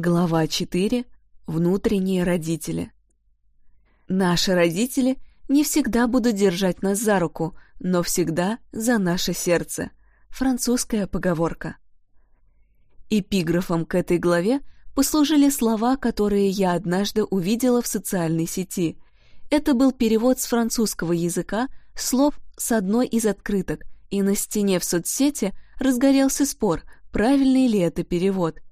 Глава 4. Внутренние родители. Наши родители не всегда будут держать нас за руку, но всегда за наше сердце. Французская поговорка. Эпиграфом к этой главе послужили слова, которые я однажды увидела в социальной сети. Это был перевод с французского языка слов с одной из открыток, и на стене в соцсети разгорелся спор, правильный ли это перевод –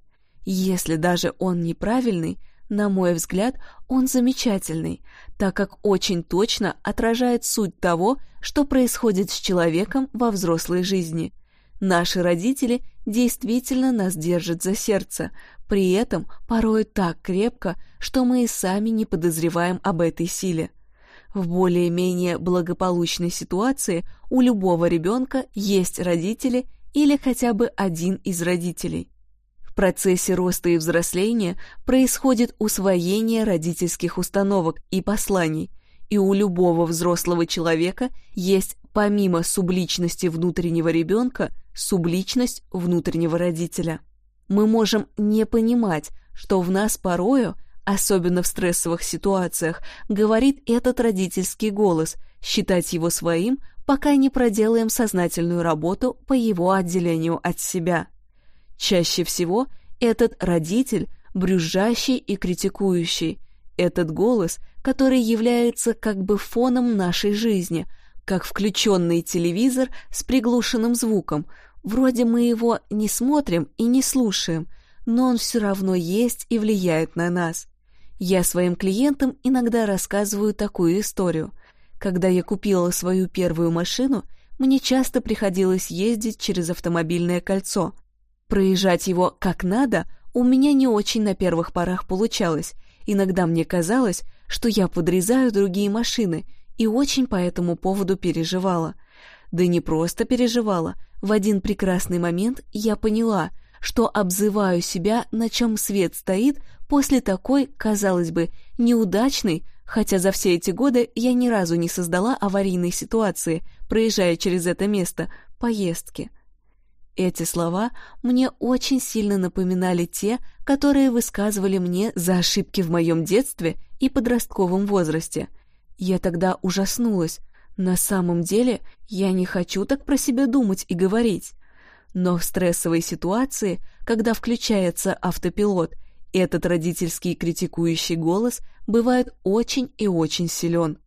если даже он неправильный, на мой взгляд, он замечательный, так как очень точно отражает суть того, что происходит с человеком во взрослой жизни. Наши родители действительно нас держат за сердце, при этом порой так крепко, что мы и сами не подозреваем об этой силе. В более-менее благополучной ситуации у любого ребенка есть родители или хотя бы один из родителей процессе роста и взросления происходит усвоение родительских установок и посланий, и у любого взрослого человека есть помимо субличности внутреннего ребенка субличность внутреннего родителя. Мы можем не понимать, что в нас порою, особенно в стрессовых ситуациях, говорит этот родительский голос, считать его своим, пока не проделаем сознательную работу по его отделению от себя. Чаще всего этот родитель брюзжащий и критикующий, этот голос, который является как бы фоном нашей жизни, как включенный телевизор с приглушенным звуком. Вроде мы его не смотрим и не слушаем, но он все равно есть и влияет на нас. Я своим клиентам иногда рассказываю такую историю. Когда я купила свою первую машину, мне часто приходилось ездить через автомобильное кольцо – Проезжать его как надо у меня не очень на первых порах получалось. Иногда мне казалось, что я подрезаю другие машины, и очень по этому поводу переживала. Да не просто переживала. В один прекрасный момент я поняла, что обзываю себя, на чем свет стоит, после такой, казалось бы, неудачной, хотя за все эти годы я ни разу не создала аварийной ситуации, проезжая через это место, поездки. Эти слова мне очень сильно напоминали те, которые высказывали мне за ошибки в моем детстве и подростковом возрасте. Я тогда ужаснулась. На самом деле я не хочу так про себя думать и говорить. Но в стрессовой ситуации, когда включается автопилот, этот родительский критикующий голос бывает очень и очень силен.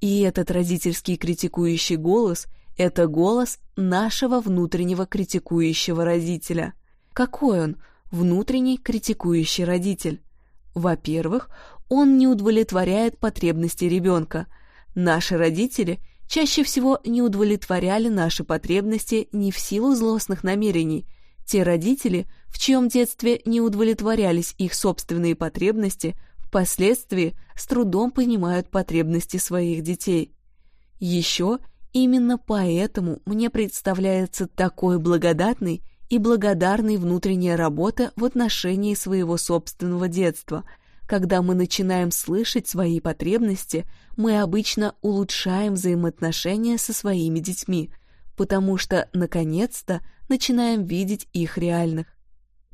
И этот родительский критикующий голос – это голос нашего внутреннего критикующего родителя. Какой он, внутренний критикующий родитель? Во-первых, он не удовлетворяет потребности ребенка. Наши родители чаще всего не удовлетворяли наши потребности не в силу злостных намерений. Те родители, в чьем детстве не удовлетворялись их собственные потребности, впоследствии с трудом понимают потребности своих детей. Еще – Именно поэтому мне представляется такой благодатной и благодарной внутренняя работа в отношении своего собственного детства. Когда мы начинаем слышать свои потребности, мы обычно улучшаем взаимоотношения со своими детьми, потому что, наконец-то, начинаем видеть их реальных.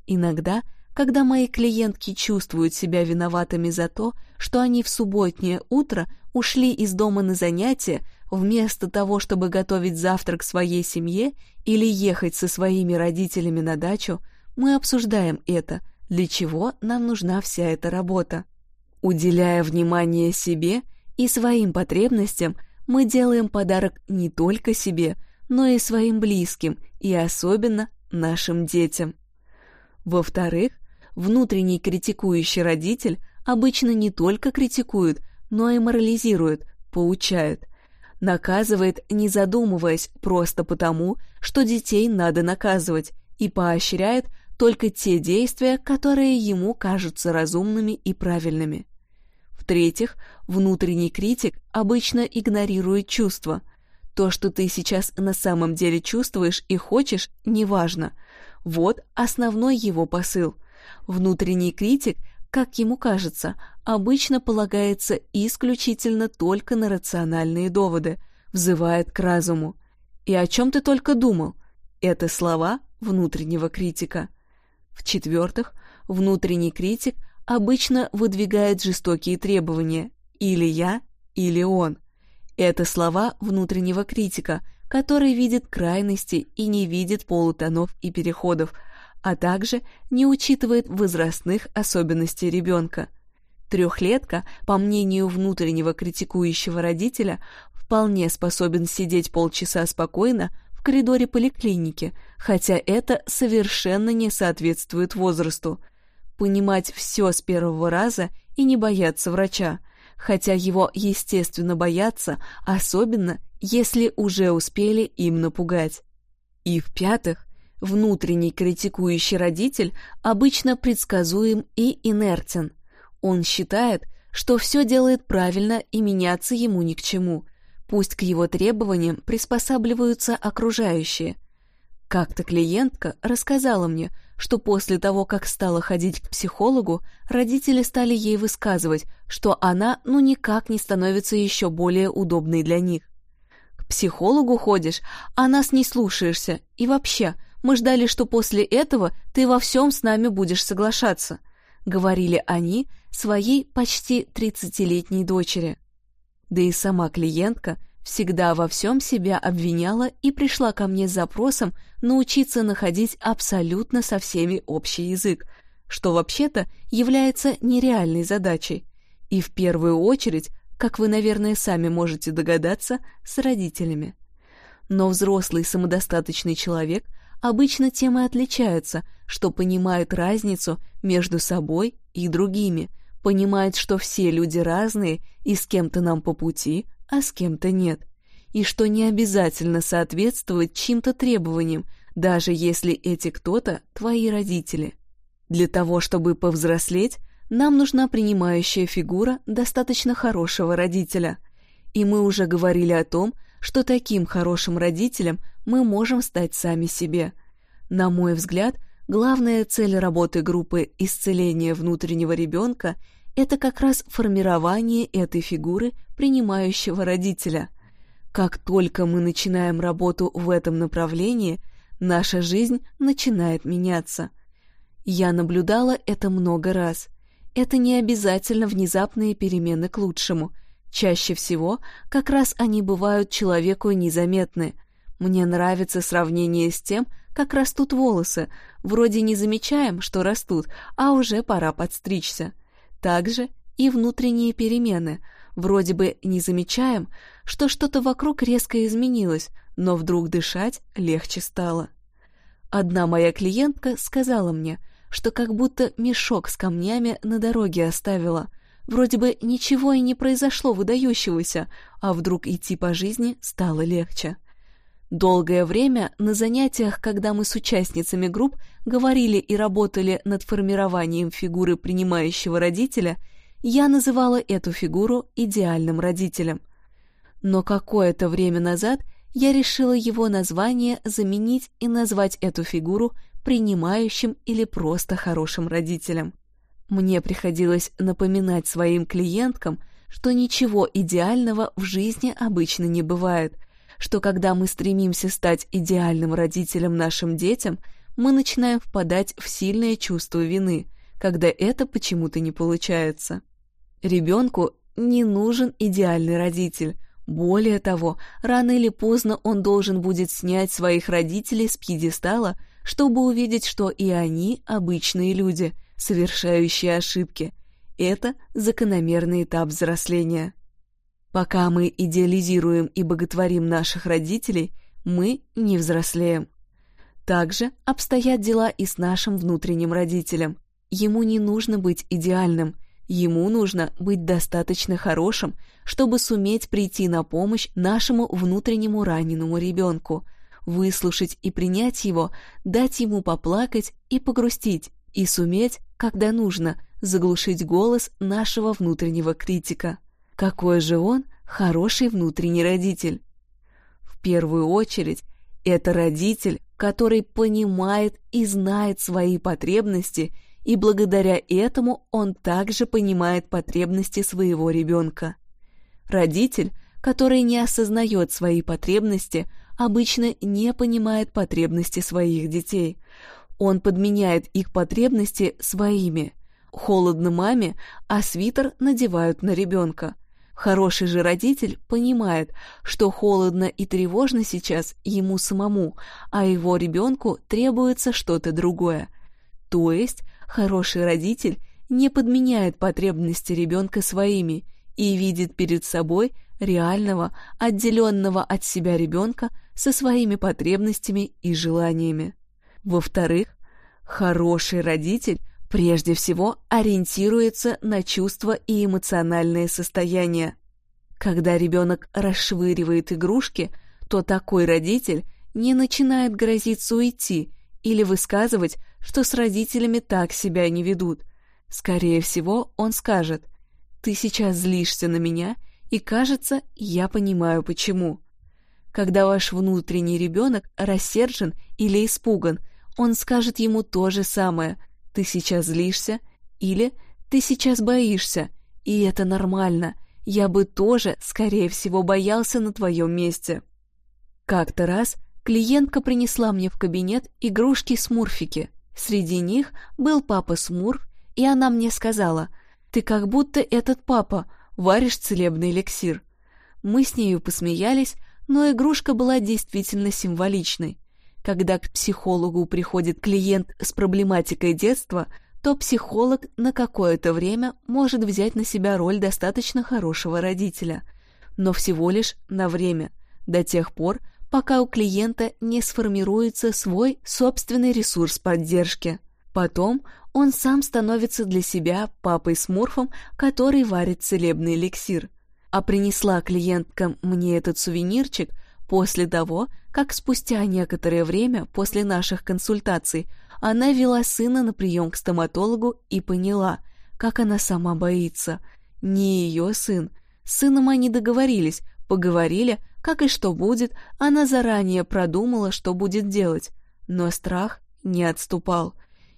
Иногда, когда мои клиентки чувствуют себя виноватыми за то, что они в субботнее утро ушли из дома на занятия, Вместо того, чтобы готовить завтрак своей семье или ехать со своими родителями на дачу, мы обсуждаем это, для чего нам нужна вся эта работа. Уделяя внимание себе и своим потребностям, мы делаем подарок не только себе, но и своим близким, и особенно нашим детям. Во-вторых, внутренний критикующий родитель обычно не только критикует, но и морализирует, поучает наказывает, не задумываясь, просто потому, что детей надо наказывать, и поощряет только те действия, которые ему кажутся разумными и правильными. В-третьих, внутренний критик обычно игнорирует чувства. То, что ты сейчас на самом деле чувствуешь и хочешь, неважно. Вот основной его посыл. Внутренний критик как ему кажется, обычно полагается исключительно только на рациональные доводы, взывает к разуму. «И о чем ты только думал?» Это слова внутреннего критика. В-четвертых, Внутренний критик обычно выдвигает жестокие требования «или я, или он». Это слова внутреннего критика, который видит крайности и не видит полутонов и переходов, а также не учитывает возрастных особенностей ребенка. Трехлетка, по мнению внутреннего критикующего родителя, вполне способен сидеть полчаса спокойно в коридоре поликлиники, хотя это совершенно не соответствует возрасту. Понимать все с первого раза и не бояться врача, хотя его, естественно, боятся, особенно если уже успели им напугать. И в-пятых, внутренний критикующий родитель обычно предсказуем и инертен. Он считает, что все делает правильно и меняться ему ни к чему. Пусть к его требованиям приспосабливаются окружающие. Как-то клиентка рассказала мне, что после того, как стала ходить к психологу, родители стали ей высказывать, что она ну никак не становится еще более удобной для них психологу ходишь, а нас не слушаешься. И вообще, мы ждали, что после этого ты во всем с нами будешь соглашаться», — говорили они своей почти тридцатилетней дочери. Да и сама клиентка всегда во всем себя обвиняла и пришла ко мне с запросом научиться находить абсолютно со всеми общий язык, что вообще-то является нереальной задачей. И в первую очередь как вы, наверное, сами можете догадаться, с родителями. Но взрослый самодостаточный человек обычно тем и отличается, что понимает разницу между собой и другими, понимает, что все люди разные и с кем-то нам по пути, а с кем-то нет, и что не обязательно соответствовать чьим-то требованиям, даже если эти кто-то твои родители. Для того, чтобы повзрослеть, нам нужна принимающая фигура достаточно хорошего родителя. И мы уже говорили о том, что таким хорошим родителем мы можем стать сами себе. На мой взгляд, главная цель работы группы исцеления внутреннего ребенка – это как раз формирование этой фигуры принимающего родителя. Как только мы начинаем работу в этом направлении, наша жизнь начинает меняться. Я наблюдала это много раз – это не обязательно внезапные перемены к лучшему. Чаще всего как раз они бывают человеку незаметны. Мне нравится сравнение с тем, как растут волосы. Вроде не замечаем, что растут, а уже пора подстричься. Также и внутренние перемены. Вроде бы не замечаем, что что-то вокруг резко изменилось, но вдруг дышать легче стало. Одна моя клиентка сказала мне – что как будто мешок с камнями на дороге оставила. Вроде бы ничего и не произошло выдающегося, а вдруг идти по жизни стало легче. Долгое время на занятиях, когда мы с участницами групп говорили и работали над формированием фигуры принимающего родителя, я называла эту фигуру идеальным родителем. Но какое-то время назад я решила его название заменить и назвать эту фигуру принимающим или просто хорошим родителем. Мне приходилось напоминать своим клиенткам, что ничего идеального в жизни обычно не бывает, что когда мы стремимся стать идеальным родителем нашим детям, мы начинаем впадать в сильное чувство вины, когда это почему-то не получается. Ребенку не нужен идеальный родитель, более того, рано или поздно он должен будет снять своих родителей с пьедестала чтобы увидеть, что и они обычные люди, совершающие ошибки. Это закономерный этап взросления. Пока мы идеализируем и боготворим наших родителей, мы не взрослеем. Также обстоят дела и с нашим внутренним родителем. Ему не нужно быть идеальным, ему нужно быть достаточно хорошим, чтобы суметь прийти на помощь нашему внутреннему раненому ребенку – выслушать и принять его, дать ему поплакать и погрустить, и суметь, когда нужно, заглушить голос нашего внутреннего критика. Какой же он хороший внутренний родитель? В первую очередь, это родитель, который понимает и знает свои потребности, и благодаря этому он также понимает потребности своего ребенка. Родитель, который не осознает свои потребности, обычно не понимает потребности своих детей. Он подменяет их потребности своими. Холодно маме, а свитер надевают на ребенка. Хороший же родитель понимает, что холодно и тревожно сейчас ему самому, а его ребенку требуется что-то другое. То есть хороший родитель не подменяет потребности ребенка своими и видит перед собой реального, отделенного от себя ребенка со своими потребностями и желаниями. Во-вторых, хороший родитель прежде всего ориентируется на чувства и эмоциональные состояния. Когда ребенок расшвыривает игрушки, то такой родитель не начинает грозиться уйти или высказывать, что с родителями так себя не ведут. Скорее всего, он скажет «Ты сейчас злишься на меня, и, кажется, я понимаю, почему». Когда ваш внутренний ребенок рассержен или испуган, он скажет ему то же самое. Ты сейчас злишься или ты сейчас боишься, и это нормально. Я бы тоже, скорее всего, боялся на твоем месте. Как-то раз клиентка принесла мне в кабинет игрушки-смурфики. Среди них был папа Смурф, и она мне сказала, «Ты как будто этот папа, варишь целебный эликсир». Мы с нею посмеялись, но игрушка была действительно символичной. Когда к психологу приходит клиент с проблематикой детства, то психолог на какое-то время может взять на себя роль достаточно хорошего родителя, но всего лишь на время, до тех пор, пока у клиента не сформируется свой собственный ресурс поддержки. Потом он сам становится для себя папой-смурфом, который варит целебный эликсир. А принесла клиентка мне этот сувенирчик – После того, как спустя некоторое время после наших консультаций она вела сына на прием к стоматологу и поняла, как она сама боится. Не ее сын. С сыном они договорились, поговорили, как и что будет, она заранее продумала, что будет делать. Но страх не отступал.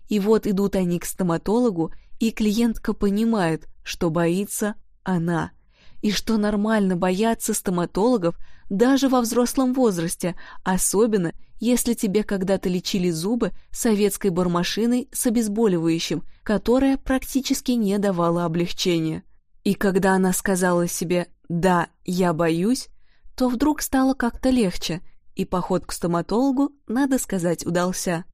И вот идут они к стоматологу, и клиентка понимает, что боится она. И что нормально бояться стоматологов, даже во взрослом возрасте, особенно если тебе когда-то лечили зубы советской бормашиной с обезболивающим, которая практически не давала облегчения. И когда она сказала себе «да, я боюсь», то вдруг стало как-то легче, и поход к стоматологу, надо сказать, удался.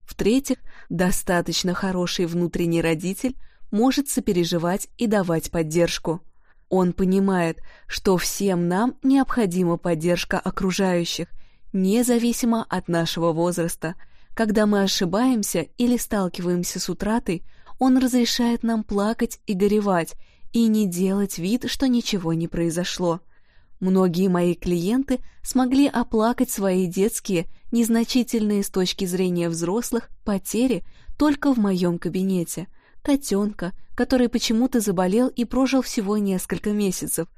В-третьих, достаточно хороший внутренний родитель может сопереживать и давать поддержку. Он понимает, что всем нам необходима поддержка окружающих, независимо от нашего возраста. Когда мы ошибаемся или сталкиваемся с утратой, он разрешает нам плакать и горевать, и не делать вид, что ничего не произошло. Многие мои клиенты смогли оплакать свои детские, незначительные с точки зрения взрослых, потери только в моем кабинете – котенка, который почему-то заболел и прожил всего несколько месяцев.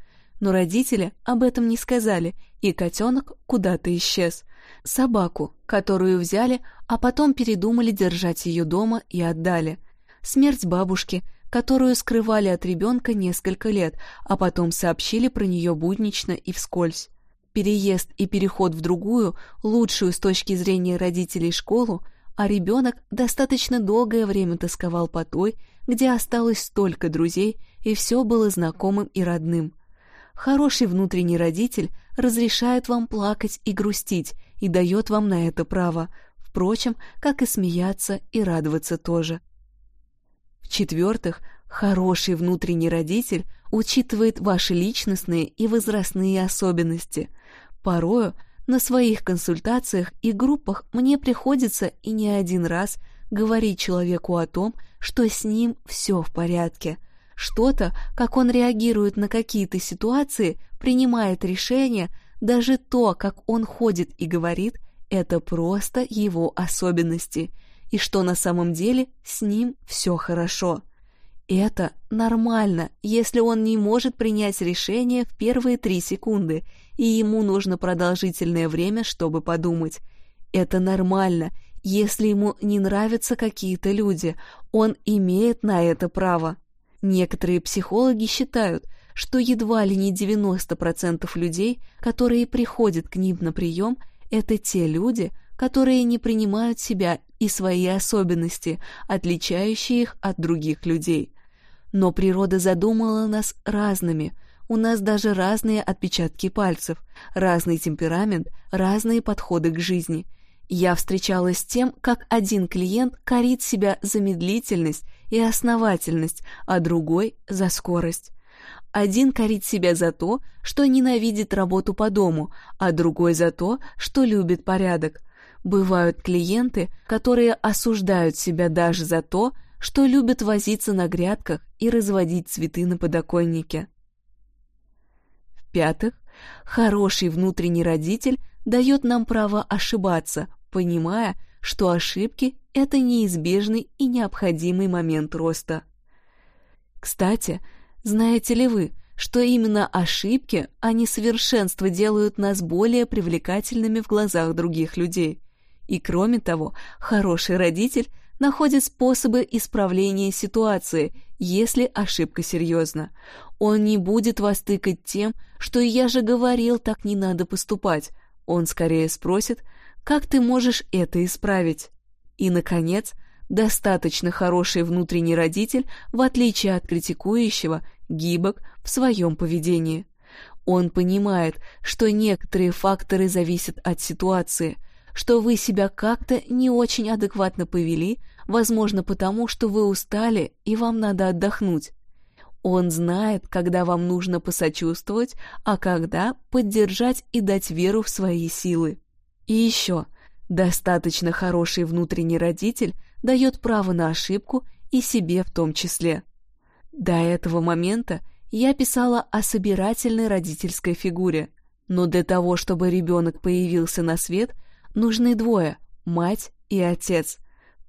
Но родители об этом не сказали, и котенок куда-то исчез. Собаку, которую взяли, а потом передумали держать ее дома и отдали. Смерть бабушки, которую скрывали от ребенка несколько лет, а потом сообщили про нее буднично и вскользь. Переезд и переход в другую, лучшую с точки зрения родителей школу, а ребенок достаточно долгое время тосковал по той, где осталось столько друзей, и все было знакомым и родным. Хороший внутренний родитель разрешает вам плакать и грустить и дает вам на это право, впрочем, как и смеяться и радоваться тоже. В-четвертых, хороший внутренний родитель учитывает ваши личностные и возрастные особенности. Порою – на своих консультациях и группах мне приходится и не один раз говорить человеку о том, что с ним все в порядке. Что-то, как он реагирует на какие-то ситуации, принимает решения, даже то, как он ходит и говорит, это просто его особенности, и что на самом деле с ним все хорошо. Это нормально, если он не может принять решение в первые три секунды, и ему нужно продолжительное время, чтобы подумать. Это нормально, если ему не нравятся какие-то люди, он имеет на это право. Некоторые психологи считают, что едва ли не 90% людей, которые приходят к ним на прием, это те люди, которые не принимают себя и свои особенности, отличающие их от других людей. Но природа задумала нас разными, у нас даже разные отпечатки пальцев, разный темперамент, разные подходы к жизни. Я встречалась с тем, как один клиент корит себя за медлительность и основательность, а другой — за скорость. Один корит себя за то, что ненавидит работу по дому, а другой за то, что любит порядок. Бывают клиенты, которые осуждают себя даже за то, что любят возиться на грядках и разводить цветы на подоконнике. В-пятых, хороший внутренний родитель дает нам право ошибаться, понимая, что ошибки — это неизбежный и необходимый момент роста. Кстати, знаете ли вы, что именно ошибки, а не совершенство делают нас более привлекательными в глазах других людей? И кроме того, хороший родитель находит способы исправления ситуации, если ошибка серьезна. Он не будет вас тыкать тем, что «я же говорил, так не надо поступать». Он скорее спросит, как ты можешь это исправить? И, наконец, достаточно хороший внутренний родитель, в отличие от критикующего, гибок в своем поведении. Он понимает, что некоторые факторы зависят от ситуации, что вы себя как-то не очень адекватно повели, возможно потому, что вы устали и вам надо отдохнуть. Он знает, когда вам нужно посочувствовать, а когда поддержать и дать веру в свои силы. И еще – Достаточно хороший внутренний родитель дает право на ошибку и себе в том числе. До этого момента я писала о собирательной родительской фигуре, но для того, чтобы ребенок появился на свет, нужны двое – мать и отец.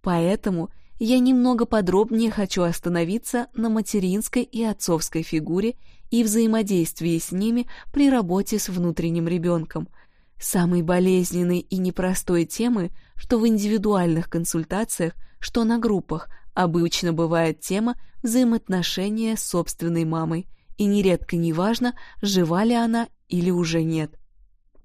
Поэтому я немного подробнее хочу остановиться на материнской и отцовской фигуре и взаимодействии с ними при работе с внутренним ребенком – самой болезненной и непростой темы, что в индивидуальных консультациях, что на группах, обычно бывает тема взаимоотношения с собственной мамой, и нередко неважно, жива ли она или уже нет.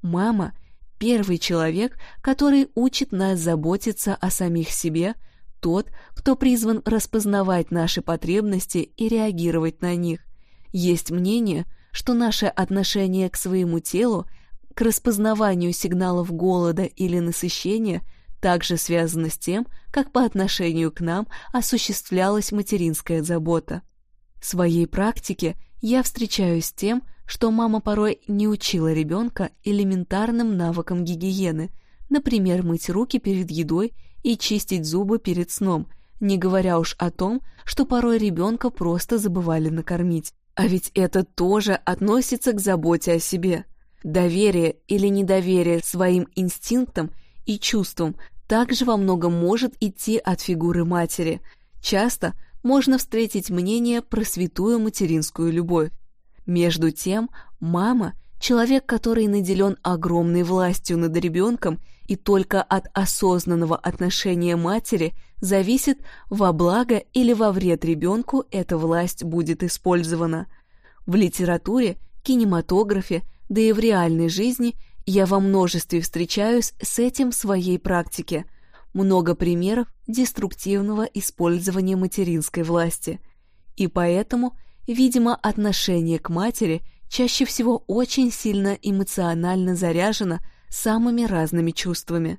Мама — первый человек, который учит нас заботиться о самих себе, тот, кто призван распознавать наши потребности и реагировать на них. Есть мнение, что наше отношение к своему телу к распознаванию сигналов голода или насыщения также связано с тем, как по отношению к нам осуществлялась материнская забота. В своей практике я встречаюсь с тем, что мама порой не учила ребенка элементарным навыкам гигиены, например, мыть руки перед едой и чистить зубы перед сном, не говоря уж о том, что порой ребенка просто забывали накормить. А ведь это тоже относится к заботе о себе – Доверие или недоверие своим инстинктам и чувствам также во многом может идти от фигуры матери. Часто можно встретить мнение про святую материнскую любовь. Между тем, мама – человек, который наделен огромной властью над ребенком, и только от осознанного отношения матери зависит, во благо или во вред ребенку эта власть будет использована. В литературе, кинематографе – да и в реальной жизни я во множестве встречаюсь с этим в своей практике. Много примеров деструктивного использования материнской власти. И поэтому, видимо, отношение к матери чаще всего очень сильно эмоционально заряжено самыми разными чувствами.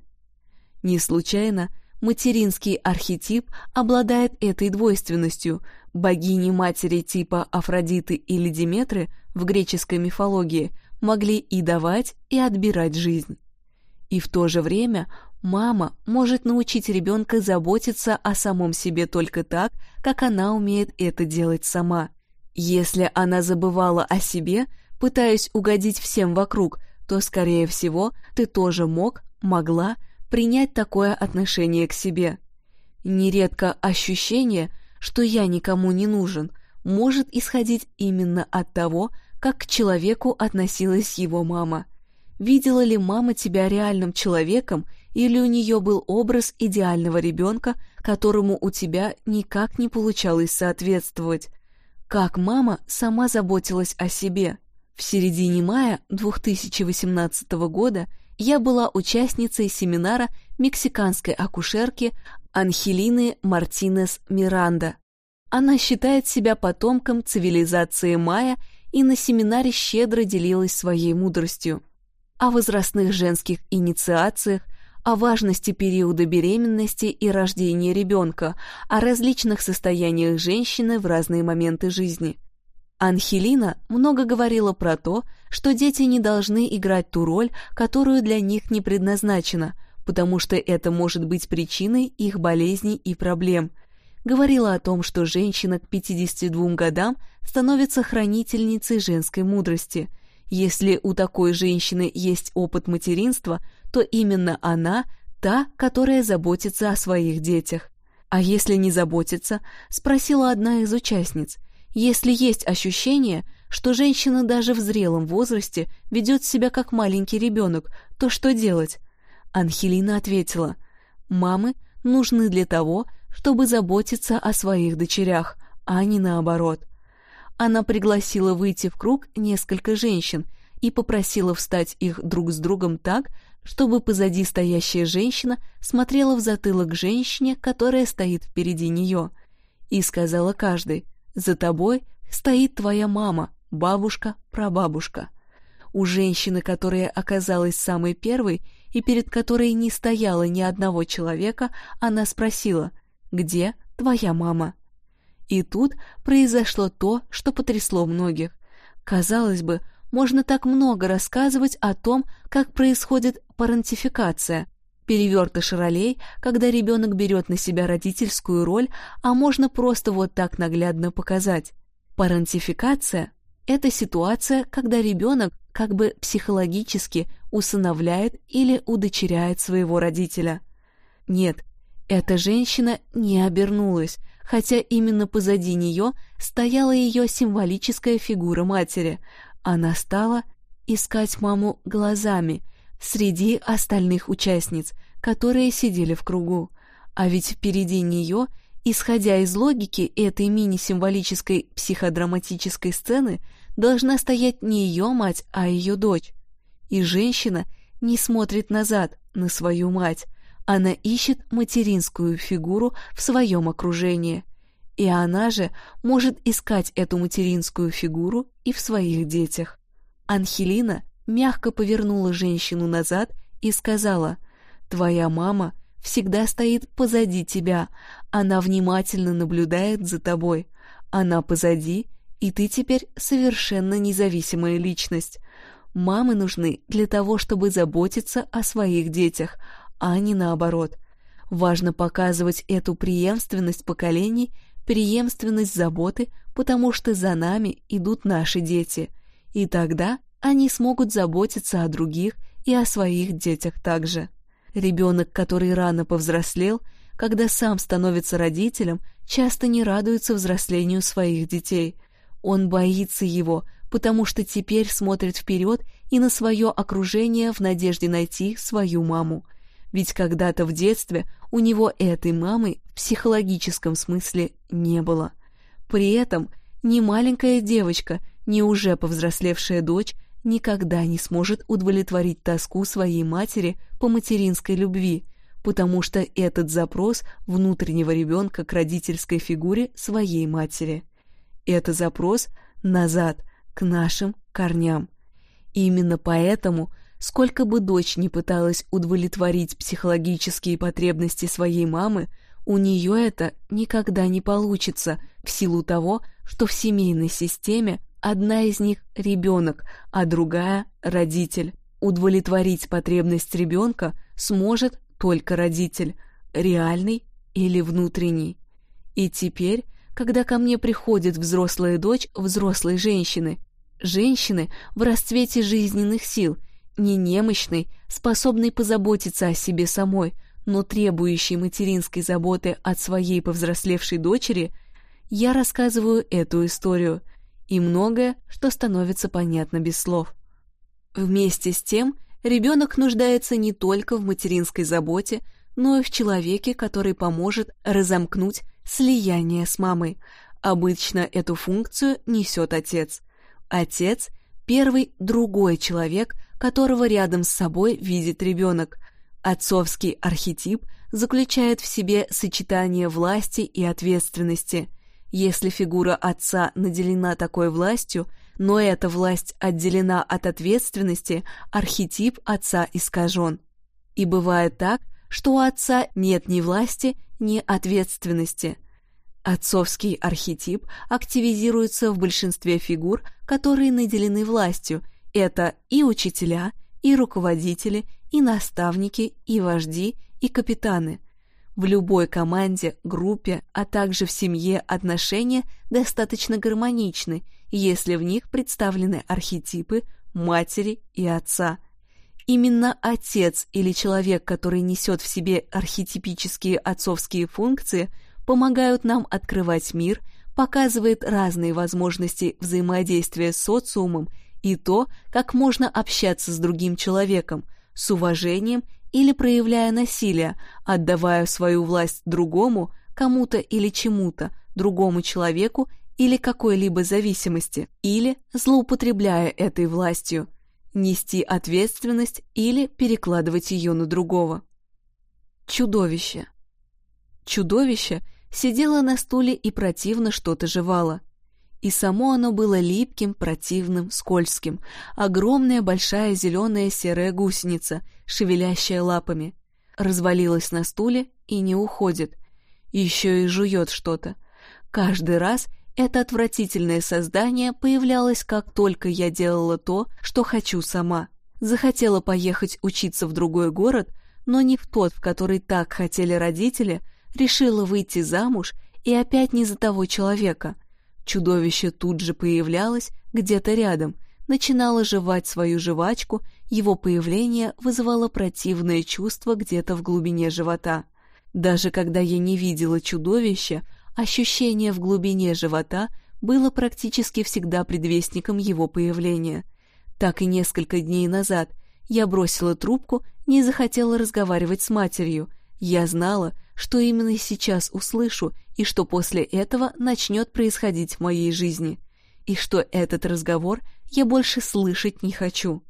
Не случайно материнский архетип обладает этой двойственностью. Богини-матери типа Афродиты или Диметры в греческой мифологии – могли и давать, и отбирать жизнь. И в то же время мама может научить ребенка заботиться о самом себе только так, как она умеет это делать сама. Если она забывала о себе, пытаясь угодить всем вокруг, то, скорее всего, ты тоже мог, могла принять такое отношение к себе. Нередко ощущение, что я никому не нужен, может исходить именно от того, как к человеку относилась его мама. Видела ли мама тебя реальным человеком, или у нее был образ идеального ребенка, которому у тебя никак не получалось соответствовать? Как мама сама заботилась о себе? В середине мая 2018 года я была участницей семинара мексиканской акушерки Анхелины Мартинес Миранда. Она считает себя потомком цивилизации майя и на семинаре щедро делилась своей мудростью. О возрастных женских инициациях, о важности периода беременности и рождения ребенка, о различных состояниях женщины в разные моменты жизни. Анхелина много говорила про то, что дети не должны играть ту роль, которую для них не предназначена, потому что это может быть причиной их болезней и проблем. Говорила о том, что женщина к 52 годам становится хранительницей женской мудрости. Если у такой женщины есть опыт материнства, то именно она та, которая заботится о своих детях. А если не заботится, спросила одна из участниц – если есть ощущение, что женщина даже в зрелом возрасте ведет себя как маленький ребенок, то что делать? Анхелина ответила, «Мамы нужны для того, чтобы заботиться о своих дочерях, а не наоборот». Она пригласила выйти в круг несколько женщин и попросила встать их друг с другом так, чтобы позади стоящая женщина смотрела в затылок женщине, которая стоит впереди нее, и сказала каждой – за тобой стоит твоя мама, бабушка, прабабушка. У женщины, которая оказалась самой первой и перед которой не стояло ни одного человека, она спросила, где твоя мама? И тут произошло то, что потрясло многих. Казалось бы, можно так много рассказывать о том, как происходит парентификация, перевертыш ролей, когда ребенок берет на себя родительскую роль, а можно просто вот так наглядно показать. Парентификация – это ситуация, когда ребенок как бы психологически усыновляет или удочеряет своего родителя. Нет, эта женщина не обернулась, хотя именно позади нее стояла ее символическая фигура матери. Она стала искать маму глазами – среди остальных участниц, которые сидели в кругу. А ведь впереди нее, исходя из логики этой мини-символической психодраматической сцены, должна стоять не ее мать, а ее дочь. И женщина не смотрит назад на свою мать, она ищет материнскую фигуру в своем окружении. И она же может искать эту материнскую фигуру и в своих детях. Анхелина мягко повернула женщину назад и сказала, «Твоя мама всегда стоит позади тебя, она внимательно наблюдает за тобой. Она позади, и ты теперь совершенно независимая личность. Мамы нужны для того, чтобы заботиться о своих детях, а не наоборот. Важно показывать эту преемственность поколений, преемственность заботы, потому что за нами идут наши дети. И тогда они смогут заботиться о других и о своих детях также. Ребенок, который рано повзрослел, когда сам становится родителем, часто не радуется взрослению своих детей. Он боится его, потому что теперь смотрит вперед и на свое окружение в надежде найти свою маму. Ведь когда-то в детстве у него этой мамы в психологическом смысле не было. При этом ни маленькая девочка, ни уже повзрослевшая дочь никогда не сможет удовлетворить тоску своей матери по материнской любви, потому что этот запрос внутреннего ребенка к родительской фигуре своей матери. Это запрос назад, к нашим корням. И именно поэтому, сколько бы дочь не пыталась удовлетворить психологические потребности своей мамы, у нее это никогда не получится в силу того, что в семейной системе Одна из них — ребенок, а другая — родитель. Удовлетворить потребность ребенка сможет только родитель, реальный или внутренний. И теперь, когда ко мне приходит взрослая дочь взрослой женщины, женщины в расцвете жизненных сил, не немощной, способной позаботиться о себе самой, но требующей материнской заботы от своей повзрослевшей дочери, я рассказываю эту историю — и многое, что становится понятно без слов. Вместе с тем, ребенок нуждается не только в материнской заботе, но и в человеке, который поможет разомкнуть слияние с мамой. Обычно эту функцию несет отец. Отец — первый другой человек, которого рядом с собой видит ребенок. Отцовский архетип заключает в себе сочетание власти и ответственности. Если фигура отца наделена такой властью, но эта власть отделена от ответственности, архетип отца искажен. И бывает так, что у отца нет ни власти, ни ответственности. Отцовский архетип активизируется в большинстве фигур, которые наделены властью. Это и учителя, и руководители, и наставники, и вожди, и капитаны. В любой команде, группе, а также в семье отношения достаточно гармоничны, если в них представлены архетипы матери и отца – Именно отец или человек, который несет в себе архетипические отцовские функции, помогают нам открывать мир, показывает разные возможности взаимодействия с социумом и то, как можно общаться с другим человеком, с уважением или проявляя насилие, отдавая свою власть другому, кому-то или чему-то, другому человеку или какой-либо зависимости, или злоупотребляя этой властью – нести ответственность или перекладывать ее на другого. Чудовище. Чудовище сидело на стуле и противно что-то жевало. И само оно было липким, противным, скользким. Огромная большая зеленая серая гусеница, шевелящая лапами. Развалилась на стуле и не уходит. Еще и жует что-то. Каждый раз это отвратительное создание появлялось, как только я делала то, что хочу сама. Захотела поехать учиться в другой город, но не в тот, в который так хотели родители, решила выйти замуж и опять не за того человека. Чудовище тут же появлялось где-то рядом, начинало жевать свою жвачку, его появление вызывало противное чувство где-то в глубине живота. Даже когда я не видела чудовища, Ощущение в глубине живота было практически всегда предвестником его появления. Так и несколько дней назад я бросила трубку, не захотела разговаривать с матерью. Я знала, что именно сейчас услышу и что после этого начнет происходить в моей жизни. И что этот разговор я больше слышать не хочу.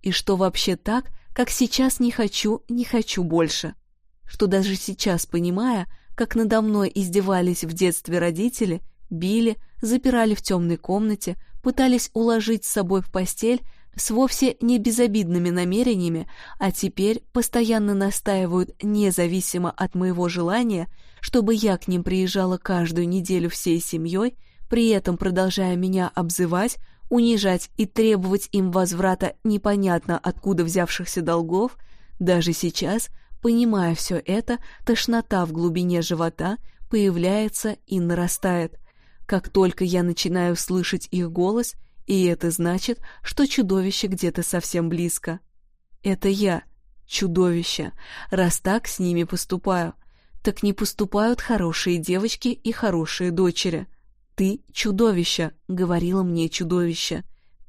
И что вообще так, как сейчас не хочу, не хочу больше. Что даже сейчас, понимая, как надо мной издевались в детстве родители, били, запирали в темной комнате, пытались уложить с собой в постель с вовсе не безобидными намерениями, а теперь постоянно настаивают независимо от моего желания, чтобы я к ним приезжала каждую неделю всей семьей, при этом продолжая меня обзывать, унижать и требовать им возврата непонятно откуда взявшихся долгов, даже сейчас – Понимая все это, тошнота в глубине живота появляется и нарастает. Как только я начинаю слышать их голос, и это значит, что чудовище где-то совсем близко. Это я, чудовище, раз так с ними поступаю. Так не поступают хорошие девочки и хорошие дочери. «Ты — чудовище», — говорила мне чудовище.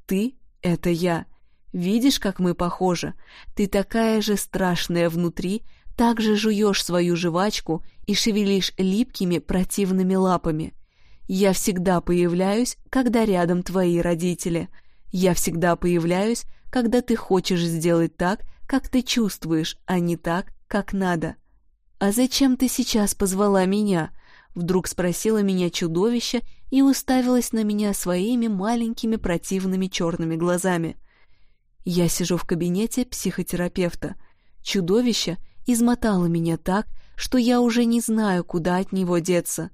«Ты — это я». Видишь, как мы похожи? Ты такая же страшная внутри, так же жуешь свою жвачку и шевелишь липкими противными лапами. Я всегда появляюсь, когда рядом твои родители. Я всегда появляюсь, когда ты хочешь сделать так, как ты чувствуешь, а не так, как надо. «А зачем ты сейчас позвала меня?» Вдруг спросила меня чудовище и уставилась на меня своими маленькими противными черными глазами. Я сижу в кабинете психотерапевта. Чудовище измотало меня так, что я уже не знаю, куда от него деться.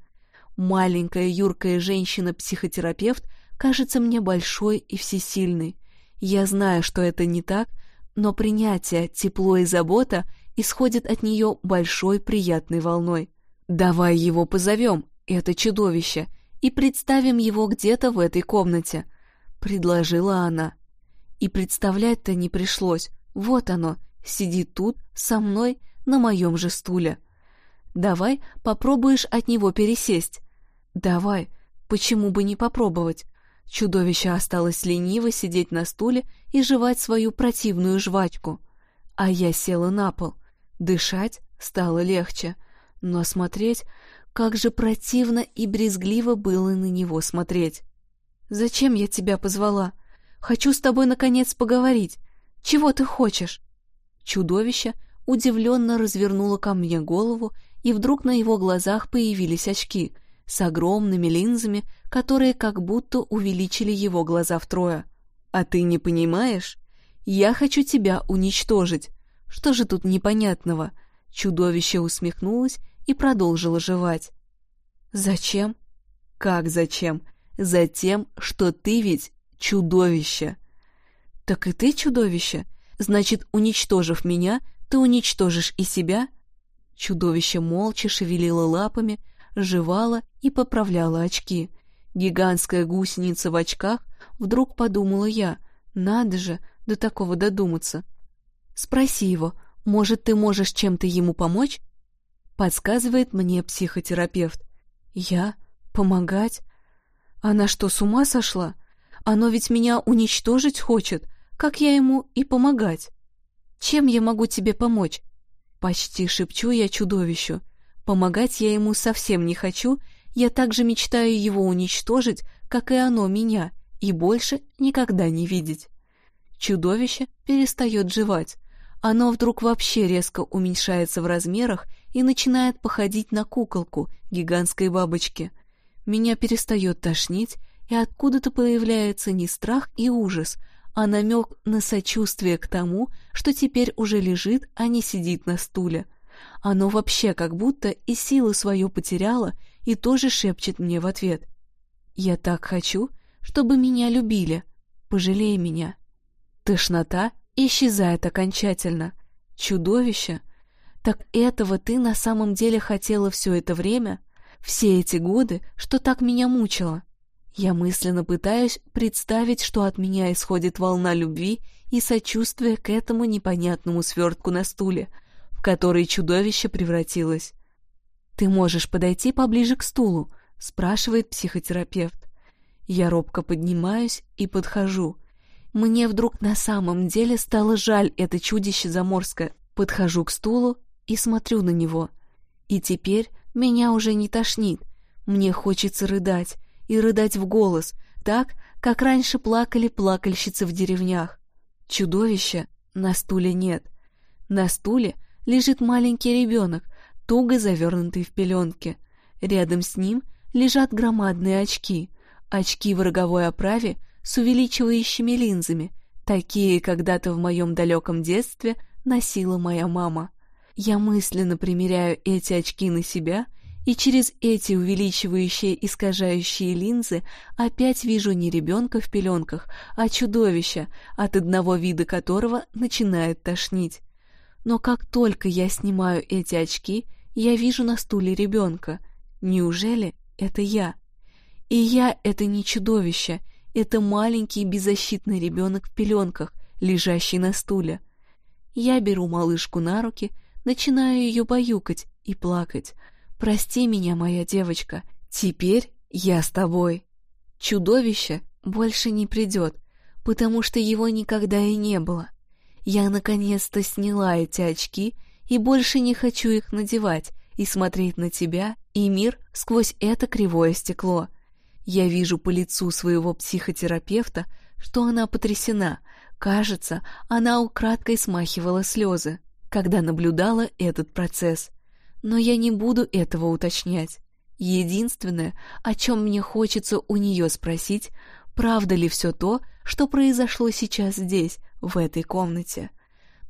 Маленькая юркая женщина-психотерапевт кажется мне большой и всесильной. Я знаю, что это не так, но принятие, тепло и забота исходят от нее большой приятной волной. «Давай его позовем, это чудовище, и представим его где-то в этой комнате», — предложила она. И представлять-то не пришлось. Вот оно, сидит тут, со мной, на моем же стуле. Давай попробуешь от него пересесть. Давай, почему бы не попробовать? Чудовище осталось лениво сидеть на стуле и жевать свою противную жвачку. А я села на пол. Дышать стало легче, но смотреть, как же противно и брезгливо было на него смотреть. «Зачем я тебя позвала?» Хочу с тобой, наконец, поговорить. Чего ты хочешь?» Чудовище удивленно развернуло ко мне голову, и вдруг на его глазах появились очки с огромными линзами, которые как будто увеличили его глаза втрое. «А ты не понимаешь? Я хочу тебя уничтожить. Что же тут непонятного?» Чудовище усмехнулось и продолжило жевать. «Зачем?» «Как зачем? Затем, что ты ведь чудовище!» «Так и ты чудовище? Значит, уничтожив меня, ты уничтожишь и себя?» Чудовище молча шевелило лапами, жевало и поправляло очки. Гигантская гусеница в очках, вдруг подумала я, надо же до такого додуматься. «Спроси его, может, ты можешь чем-то ему помочь?» Подсказывает мне психотерапевт. «Я? Помогать? Она что, с ума сошла? Оно ведь меня уничтожить хочет, как я ему и помогать. Чем я могу тебе помочь?» Почти шепчу я чудовищу. Помогать я ему совсем не хочу, я также мечтаю его уничтожить, как и оно меня, и больше никогда не видеть. Чудовище перестает жевать. Оно вдруг вообще резко уменьшается в размерах и начинает походить на куколку гигантской бабочки. Меня перестает тошнить, и откуда-то появляется не страх и ужас, а намек на сочувствие к тому, что теперь уже лежит, а не сидит на стуле. Оно вообще как будто и силу свою потеряло и тоже шепчет мне в ответ. «Я так хочу, чтобы меня любили. Пожалей меня». Тошнота исчезает окончательно. Чудовище. Так этого ты на самом деле хотела все это время? Все эти годы, что так меня мучило? Я мысленно пытаюсь представить, что от меня исходит волна любви и сочувствия к этому непонятному свертку на стуле, в который чудовище превратилось. «Ты можешь подойти поближе к стулу?» — спрашивает психотерапевт. Я робко поднимаюсь и подхожу. Мне вдруг на самом деле стало жаль это чудище заморское. Подхожу к стулу и смотрю на него. И теперь меня уже не тошнит. Мне хочется рыдать, и рыдать в голос, так, как раньше плакали плакальщицы в деревнях. Чудовища на стуле нет. На стуле лежит маленький ребенок, туго завернутый в пеленки. Рядом с ним лежат громадные очки, очки в роговой оправе с увеличивающими линзами, такие когда-то в моем далеком детстве носила моя мама. Я мысленно примеряю эти очки на себя — и через эти увеличивающие искажающие линзы опять вижу не ребенка в пеленках, а чудовище, от одного вида которого начинает тошнить. Но как только я снимаю эти очки, я вижу на стуле ребенка. Неужели это я? И я — это не чудовище, это маленький беззащитный ребенок в пеленках, лежащий на стуле. Я беру малышку на руки, начинаю ее баюкать и плакать — Прости меня, моя девочка, теперь я с тобой. Чудовище больше не придет, потому что его никогда и не было. Я наконец-то сняла эти очки и больше не хочу их надевать и смотреть на тебя и мир сквозь это кривое стекло. Я вижу по лицу своего психотерапевта, что она потрясена. Кажется, она украдкой смахивала слезы, когда наблюдала этот процесс. Но я не буду этого уточнять. Единственное, о чем мне хочется у нее спросить, правда ли все то, что произошло сейчас здесь, в этой комнате.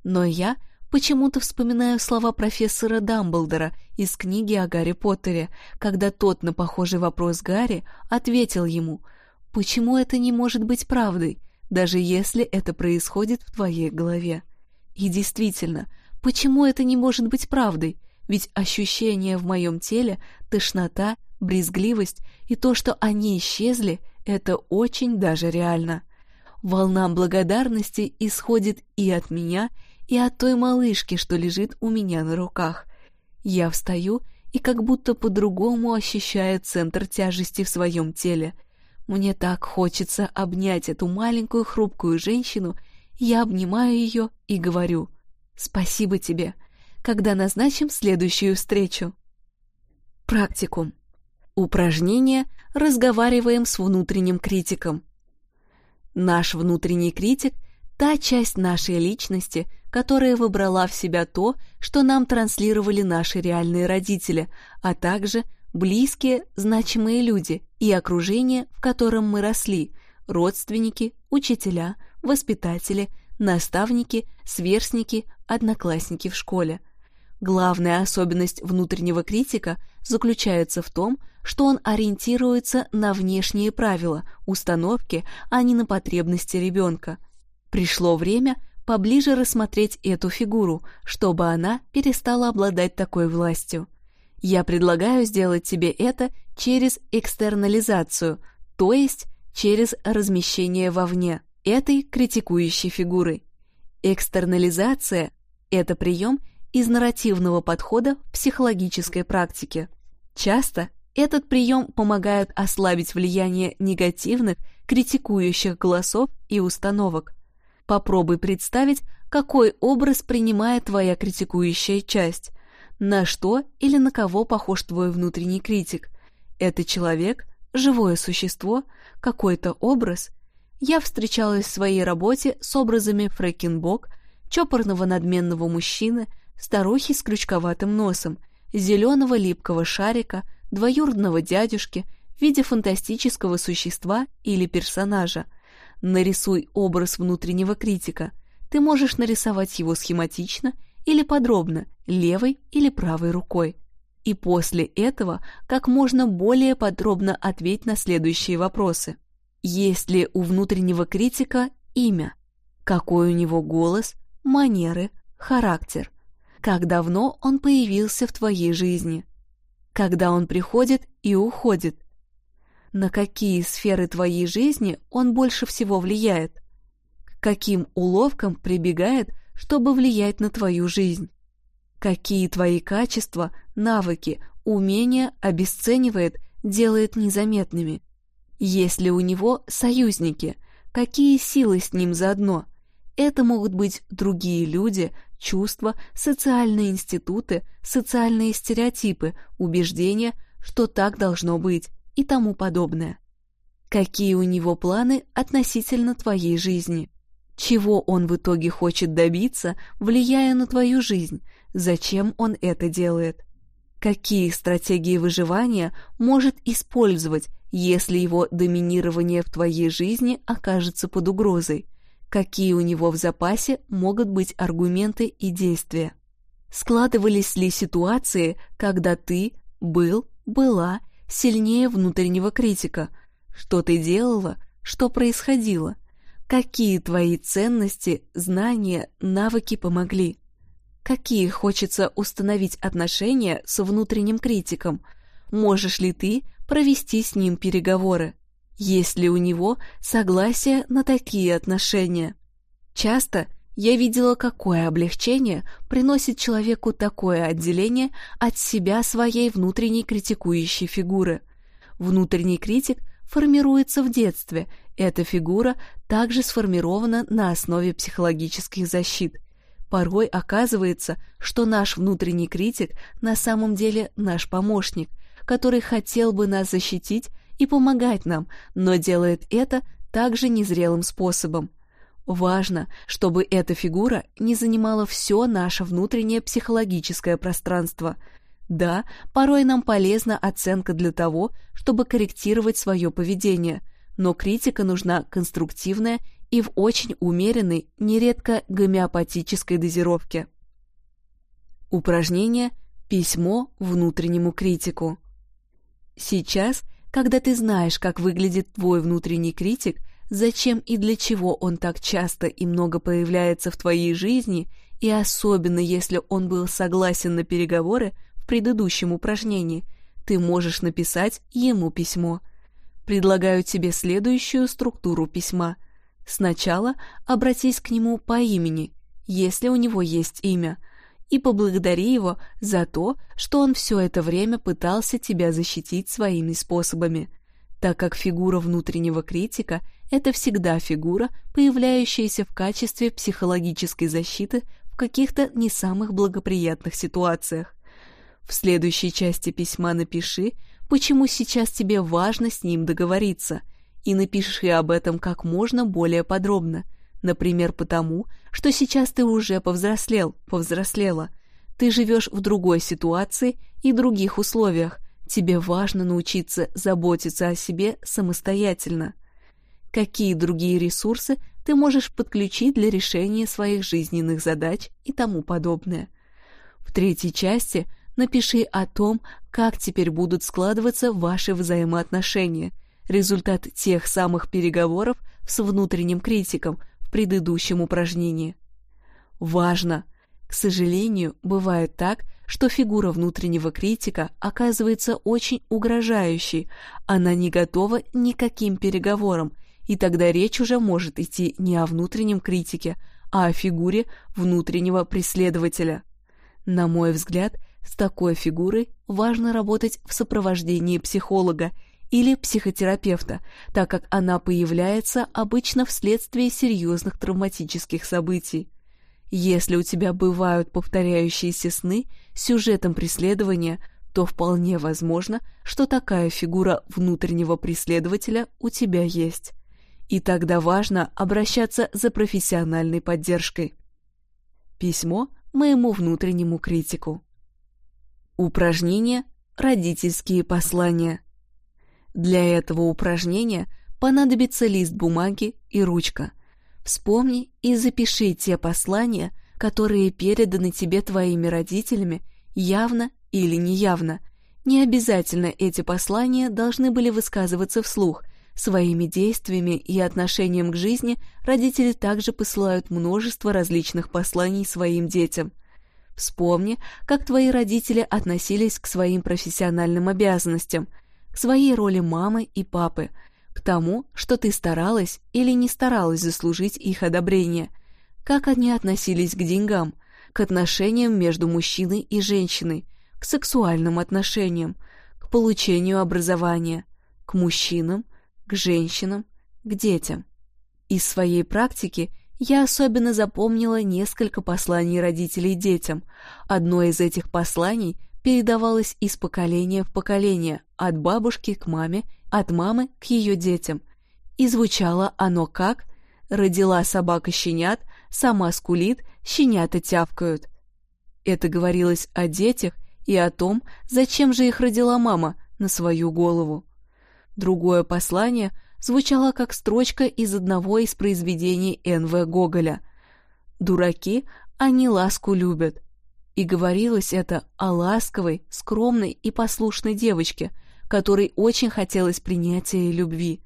Но я почему-то вспоминаю слова профессора Дамблдора из книги о Гарри Поттере, когда тот на похожий вопрос Гарри ответил ему, «Почему это не может быть правдой, даже если это происходит в твоей голове?» И действительно, почему это не может быть правдой? Ведь ощущения в моем теле, тошнота, брезгливость и то, что они исчезли, это очень даже реально. Волна благодарности исходит и от меня, и от той малышки, что лежит у меня на руках. Я встаю и как будто по-другому ощущаю центр тяжести в своем теле. Мне так хочется обнять эту маленькую хрупкую женщину, я обнимаю ее и говорю «Спасибо тебе» когда назначим следующую встречу. Практикум. Упражнение «Разговариваем с внутренним критиком». Наш внутренний критик та часть нашей личности, которая выбрала в себя то, что нам транслировали наши реальные родители, а также близкие, значимые люди и окружение, в котором мы росли, родственники, учителя, воспитатели, наставники, сверстники, одноклассники в школе. Главная особенность внутреннего критика заключается в том, что он ориентируется на внешние правила, установки, а не на потребности ребенка. Пришло время поближе рассмотреть эту фигуру, чтобы она перестала обладать такой властью. Я предлагаю сделать тебе это через экстернализацию, то есть через размещение вовне этой критикующей фигуры. Экстернализация – это прием из нарративного подхода в психологической практике. Часто этот прием помогает ослабить влияние негативных, критикующих голосов и установок. Попробуй представить, какой образ принимает твоя критикующая часть, на что или на кого похож твой внутренний критик. Это человек, живое существо, какой-то образ. Я встречалась в своей работе с образами Фрэкенбок, чопорного надменного мужчины, старухи с крючковатым носом, зеленого липкого шарика, двоюродного дядюшки в виде фантастического существа или персонажа. Нарисуй образ внутреннего критика. Ты можешь нарисовать его схематично или подробно, левой или правой рукой. И после этого как можно более подробно ответь на следующие вопросы. Есть ли у внутреннего критика имя? Какой у него голос, манеры, характер? Как давно он появился в твоей жизни? Когда он приходит и уходит? На какие сферы твоей жизни он больше всего влияет? К каким уловкам прибегает, чтобы влиять на твою жизнь? Какие твои качества, навыки, умения обесценивает, делает незаметными? Есть ли у него союзники? Какие силы с ним заодно? Это могут быть другие люди, чувства, социальные институты, социальные стереотипы, убеждения, что так должно быть и тому подобное. Какие у него планы относительно твоей жизни? Чего он в итоге хочет добиться, влияя на твою жизнь? Зачем он это делает? Какие стратегии выживания может использовать, если его доминирование в твоей жизни окажется под угрозой? Какие у него в запасе могут быть аргументы и действия. Складывались ли ситуации, когда ты был, была сильнее внутреннего критика? Что ты делала, что происходило? Какие твои ценности, знания, навыки помогли? Какие хочется установить отношения с внутренним критиком? Можешь ли ты провести с ним переговоры? Есть ли у него согласие на такие отношения? Часто я видела, какое облегчение приносит человеку такое отделение от себя своей внутренней критикующей фигуры. Внутренний критик формируется в детстве, эта фигура также сформирована на основе психологических защит. Порой оказывается, что наш внутренний критик на самом деле наш помощник, который хотел бы нас защитить и помогать нам, но делает это также незрелым способом. Важно, чтобы эта фигура не занимала все наше внутреннее психологическое пространство. Да, порой нам полезна оценка для того, чтобы корректировать свое поведение, но критика нужна конструктивная и в очень умеренной, нередко гомеопатической дозировке. Упражнение «Письмо внутреннему критику». Сейчас когда ты знаешь, как выглядит твой внутренний критик, зачем и для чего он так часто и много появляется в твоей жизни, и особенно если он был согласен на переговоры в предыдущем упражнении, ты можешь написать ему письмо. Предлагаю тебе следующую структуру письма. Сначала обратись к нему по имени, если у него есть имя – и поблагодари его за то, что он все это время пытался тебя защитить своими способами, так как фигура внутреннего критика – это всегда фигура, появляющаяся в качестве психологической защиты в каких-то не самых благоприятных ситуациях. В следующей части письма напиши, почему сейчас тебе важно с ним договориться, и напиши об этом как можно более подробно. Например, потому, что сейчас ты уже повзрослел, повзрослела. Ты живешь в другой ситуации и других условиях. Тебе важно научиться заботиться о себе самостоятельно. Какие другие ресурсы ты можешь подключить для решения своих жизненных задач и тому подобное. В третьей части напиши о том, как теперь будут складываться ваши взаимоотношения, результат тех самых переговоров с внутренним критиком в предыдущем упражнении. Важно! К сожалению, бывает так, что фигура внутреннего критика оказывается очень угрожающей, она не готова никаким переговорам, и тогда речь уже может идти не о внутреннем критике, а о фигуре внутреннего преследователя. На мой взгляд, с такой фигурой важно работать в сопровождении психолога или психотерапевта, так как она появляется обычно вследствие серьезных травматических событий. Если у тебя бывают повторяющиеся сны с сюжетом преследования, то вполне возможно, что такая фигура внутреннего преследователя у тебя есть. И тогда важно обращаться за профессиональной поддержкой. Письмо моему внутреннему критику. Упражнение «Родительские послания». Для этого упражнения понадобится лист бумаги и ручка. Вспомни и запиши те послания, которые переданы тебе твоими родителями, явно или неявно. Не обязательно эти послания должны были высказываться вслух. Своими действиями и отношением к жизни родители также посылают множество различных посланий своим детям. Вспомни, как твои родители относились к своим профессиональным обязанностям – к своей роли мамы и папы, к тому, что ты старалась или не старалась заслужить их одобрение, как они относились к деньгам, к отношениям между мужчиной и женщиной, к сексуальным отношениям, к получению образования, к мужчинам, к женщинам, к детям. Из своей практики я особенно запомнила несколько посланий родителей детям. Одно из этих посланий передавалось из поколения в поколение, от бабушки к маме, от мамы к ее детям. И звучало оно как «родила собака щенят, сама скулит, щенята тявкают». Это говорилось о детях и о том, зачем же их родила мама на свою голову. Другое послание звучало как строчка из одного из произведений Н.В. Гоголя. «Дураки, они ласку любят». И говорилось это о ласковой, скромной и послушной девочке, которой очень хотелось принятия и любви.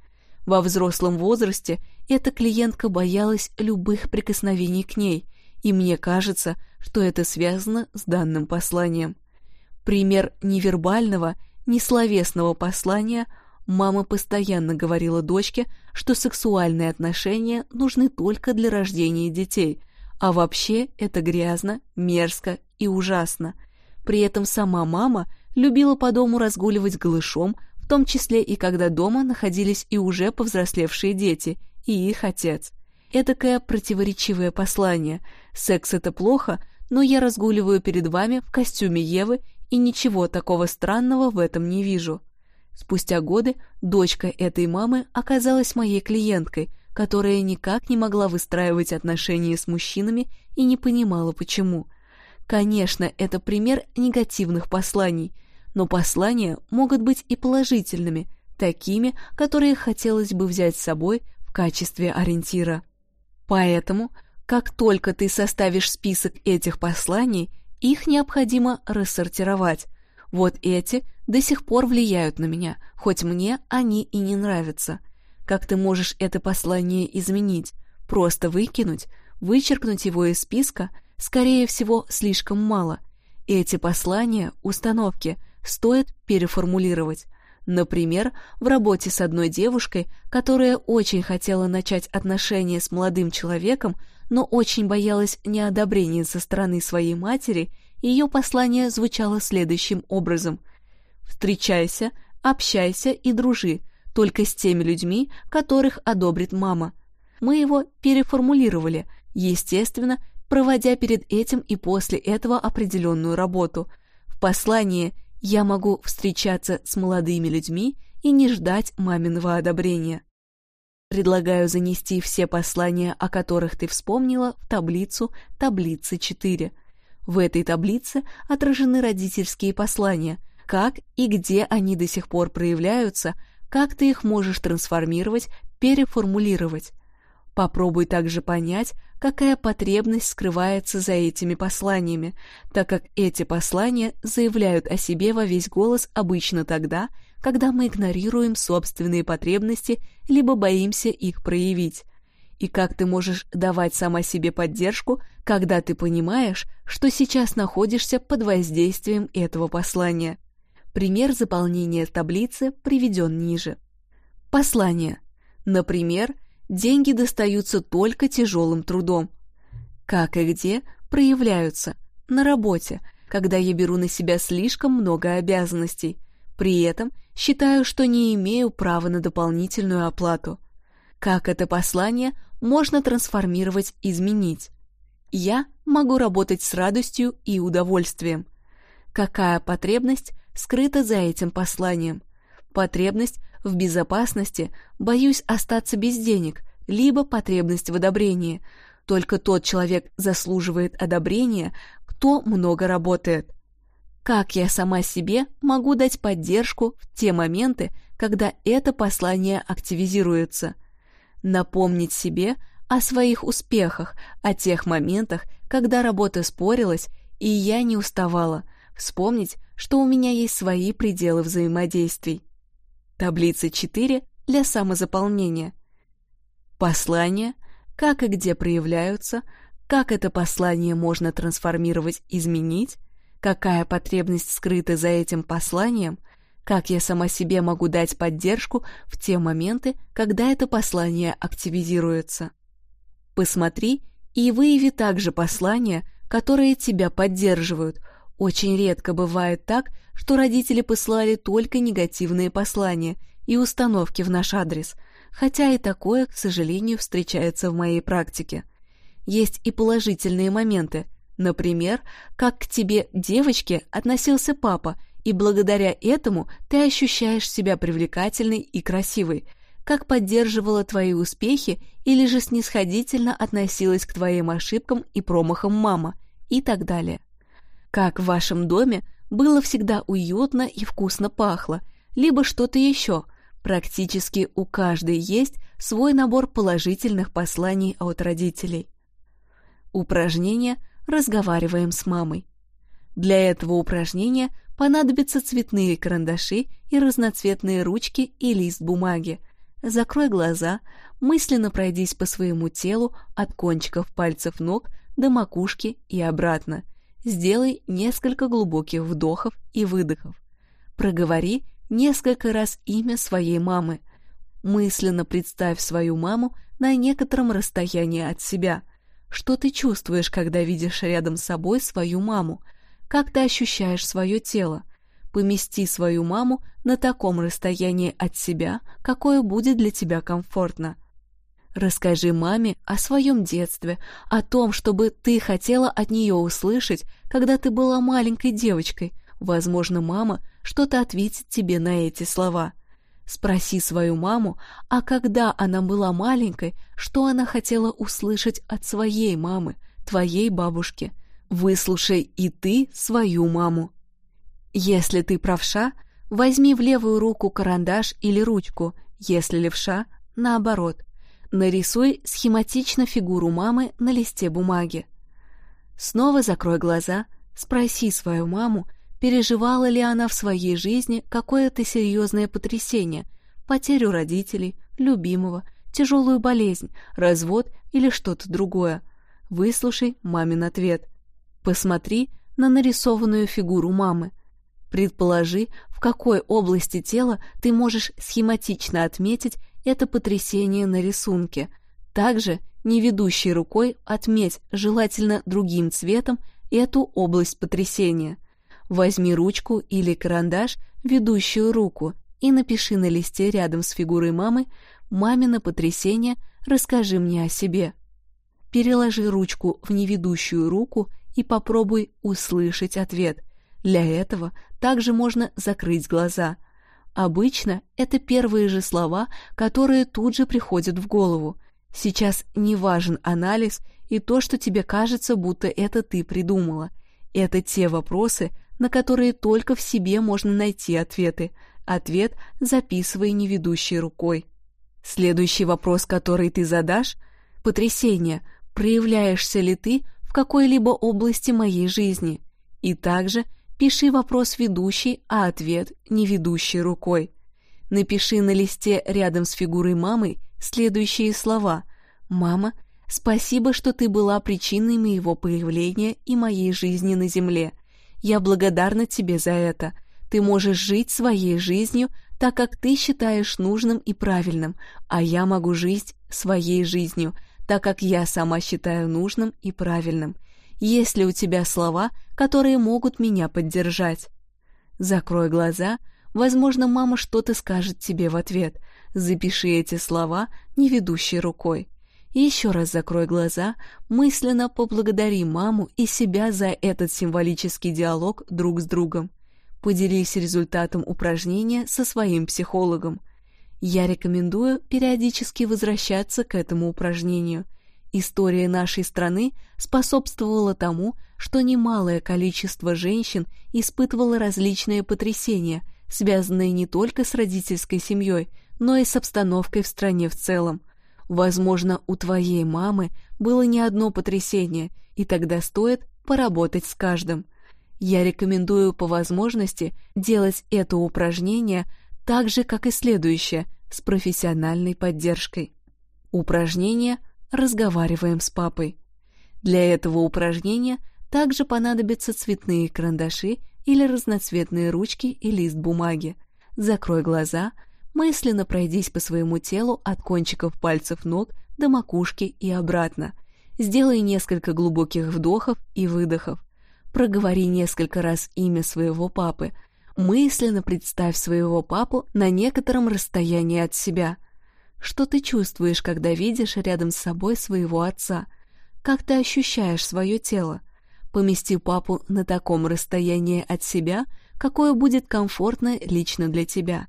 Во взрослом возрасте эта клиентка боялась любых прикосновений к ней, и мне кажется, что это связано с данным посланием. Пример невербального, несловесного послания мама постоянно говорила дочке, что сексуальные отношения нужны только для рождения детей, а вообще это грязно, мерзко и ужасно. При этом сама мама любила по дому разгуливать голышом, в том числе и когда дома находились и уже повзрослевшие дети, и их отец. Эдакое противоречивое послание. Секс — это плохо, но я разгуливаю перед вами в костюме Евы и ничего такого странного в этом не вижу. Спустя годы дочка этой мамы оказалась моей клиенткой, которая никак не могла выстраивать отношения с мужчинами и не понимала, почему. Конечно, это пример негативных посланий, но послания могут быть и положительными, такими, которые хотелось бы взять с собой в качестве ориентира. Поэтому, как только ты составишь список этих посланий, их необходимо рассортировать. Вот эти до сих пор влияют на меня, хоть мне они и не нравятся. Как ты можешь это послание изменить? Просто выкинуть, вычеркнуть его из списка – скорее всего, слишком мало. Эти послания, установки, стоит переформулировать. Например, в работе с одной девушкой, которая очень хотела начать отношения с молодым человеком, но очень боялась неодобрения со стороны своей матери, ее послание звучало следующим образом. «Встречайся, общайся и дружи, только с теми людьми, которых одобрит мама». Мы его переформулировали, естественно, проводя перед этим и после этого определенную работу. В послании «Я могу встречаться с молодыми людьми и не ждать маминого одобрения». Предлагаю занести все послания, о которых ты вспомнила, в таблицу таблицы 4. В этой таблице отражены родительские послания, как и где они до сих пор проявляются, как ты их можешь трансформировать, переформулировать. Попробуй также понять, какая потребность скрывается за этими посланиями, так как эти послания заявляют о себе во весь голос обычно тогда, когда мы игнорируем собственные потребности либо боимся их проявить. И как ты можешь давать сама себе поддержку, когда ты понимаешь, что сейчас находишься под воздействием этого послания. Пример заполнения таблицы приведен ниже. Послание. Например, деньги достаются только тяжелым трудом. Как и где проявляются? На работе, когда я беру на себя слишком много обязанностей. При этом считаю, что не имею права на дополнительную оплату. Как это послание можно трансформировать, изменить? Я могу работать с радостью и удовольствием. Какая потребность скрыта за этим посланием? Потребность в безопасности, боюсь остаться без денег, либо потребность в одобрении. Только тот человек заслуживает одобрения, кто много работает. Как я сама себе могу дать поддержку в те моменты, когда это послание активизируется? Напомнить себе о своих успехах, о тех моментах, когда работа спорилась, и я не уставала, вспомнить, что у меня есть свои пределы взаимодействий. Таблица 4 для самозаполнения. Послания, как и где проявляются, как это послание можно трансформировать, изменить, какая потребность скрыта за этим посланием, как я сама себе могу дать поддержку в те моменты, когда это послание активизируется. Посмотри и выяви также послания, которые тебя поддерживают – очень редко бывает так, что родители послали только негативные послания и установки в наш адрес, хотя и такое, к сожалению, встречается в моей практике. Есть и положительные моменты, например, как к тебе, девочке, относился папа, и благодаря этому ты ощущаешь себя привлекательной и красивой, как поддерживала твои успехи или же снисходительно относилась к твоим ошибкам и промахам мама и так далее. Как в вашем доме было всегда уютно и вкусно пахло, либо что-то еще. Практически у каждой есть свой набор положительных посланий от родителей. Упражнение «Разговариваем с мамой». Для этого упражнения понадобятся цветные карандаши и разноцветные ручки и лист бумаги. Закрой глаза, мысленно пройдись по своему телу от кончиков пальцев ног до макушки и обратно – Сделай несколько глубоких вдохов и выдохов. Проговори несколько раз имя своей мамы. Мысленно представь свою маму на некотором расстоянии от себя. Что ты чувствуешь, когда видишь рядом с собой свою маму? Как ты ощущаешь свое тело? Помести свою маму на таком расстоянии от себя, какое будет для тебя комфортно. Расскажи маме о своем детстве, о том, чтобы ты хотела от нее услышать, когда ты была маленькой девочкой. Возможно, мама что-то ответит тебе на эти слова. Спроси свою маму, а когда она была маленькой, что она хотела услышать от своей мамы, твоей бабушки. Выслушай и ты свою маму. Если ты правша, возьми в левую руку карандаш или ручку, если левша — наоборот — Нарисуй схематично фигуру мамы на листе бумаги. Снова закрой глаза, спроси свою маму, переживала ли она в своей жизни какое-то серьезное потрясение, потерю родителей, любимого, тяжелую болезнь, развод или что-то другое. Выслушай мамин ответ. Посмотри на нарисованную фигуру мамы. Предположи, в какой области тела ты можешь схематично отметить это потрясение на рисунке. Также, не ведущей рукой, отметь, желательно другим цветом, эту область потрясения. Возьми ручку или карандаш, ведущую руку, и напиши на листе рядом с фигурой мамы «Мамино потрясение, расскажи мне о себе». Переложи ручку в неведущую руку и попробуй услышать ответ. Для этого также можно закрыть глаза – Обычно это первые же слова, которые тут же приходят в голову. Сейчас не важен анализ и то, что тебе кажется, будто это ты придумала. Это те вопросы, на которые только в себе можно найти ответы. Ответ записывай неведущей рукой. Следующий вопрос, который ты задашь – потрясение. Проявляешься ли ты в какой-либо области моей жизни? И также пиши вопрос ведущий, а ответ не ведущей рукой. Напиши на листе рядом с фигурой мамы следующие слова. «Мама, спасибо, что ты была причиной моего появления и моей жизни на земле. Я благодарна тебе за это. Ты можешь жить своей жизнью, так как ты считаешь нужным и правильным, а я могу жить своей жизнью, так как я сама считаю нужным и правильным. Есть ли у тебя слова, которые могут меня поддержать? Закрой глаза, возможно, мама что-то скажет тебе в ответ. Запиши эти слова, не ведущей рукой. Еще раз закрой глаза, мысленно поблагодари маму и себя за этот символический диалог друг с другом. Поделись результатом упражнения со своим психологом. Я рекомендую периодически возвращаться к этому упражнению. История нашей страны способствовала тому, что немалое количество женщин испытывало различные потрясения, связанные не только с родительской семьей, но и с обстановкой в стране в целом – Возможно, у твоей мамы было не одно потрясение, и тогда стоит поработать с каждым. Я рекомендую по возможности делать это упражнение так же, как и следующее, с профессиональной поддержкой. Упражнение «Разговариваем с папой». Для этого упражнения также понадобятся цветные карандаши или разноцветные ручки и лист бумаги. Закрой глаза – Мысленно пройдись по своему телу от кончиков пальцев ног до макушки и обратно. Сделай несколько глубоких вдохов и выдохов. Проговори несколько раз имя своего папы. Мысленно представь своего папу на некотором расстоянии от себя. Что ты чувствуешь, когда видишь рядом с собой своего отца? Как ты ощущаешь свое тело? Помести папу на таком расстоянии от себя, какое будет комфортно лично для тебя.